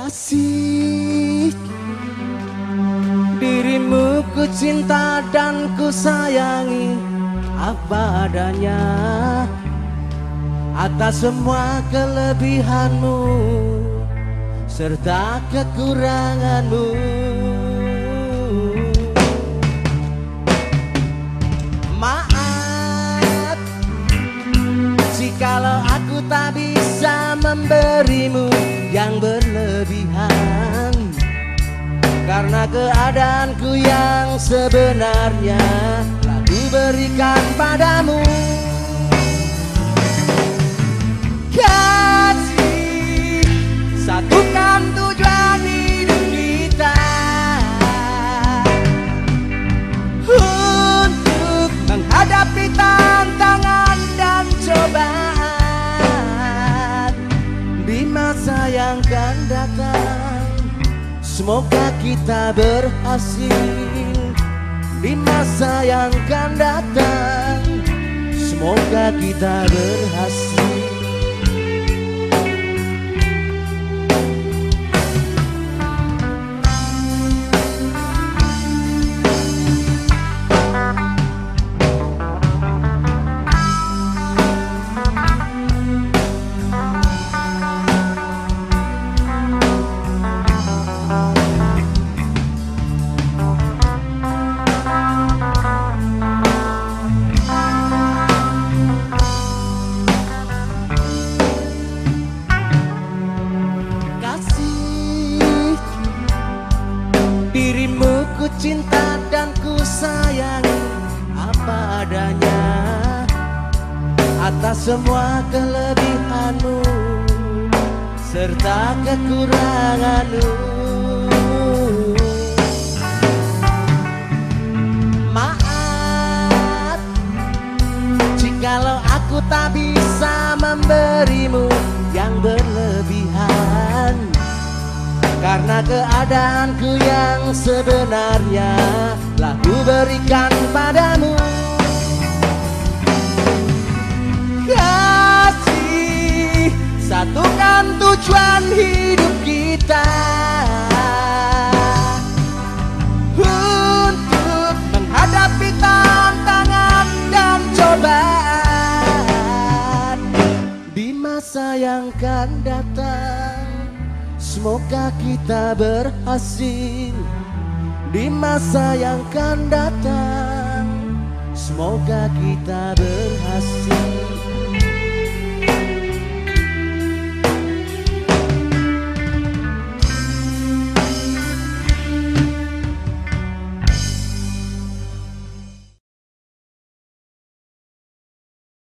kasih Dirimu ku cinta dan ku sayangi apa adanya. Atas semua kelebihanmu Serta kekuranganmu. Maaf Jikalau aku tak bisa memberimu yang berlebihan. Karena keadaanku yang sebenarnya Telah berikan padamu. Kasih yang akan datang. Semoga kita berhasil Di masa yang akan datang. Semoga kita berhasil cinta dan ku sayangi apa adanya. Atas semua kelebihanmu Serta kekuranganmu. Maaf Jikalau aku tak bisa memberimu Karena keadaanku yang sebenarnya Telah ku berikan padamu. Kasih Satukan tujuan hidup kita. Untuk menghadapi tantangan dan cobaan. Di masa yang akan datang Semoga kita berhasil Di masa yang akan datang. Semoga kita berhasil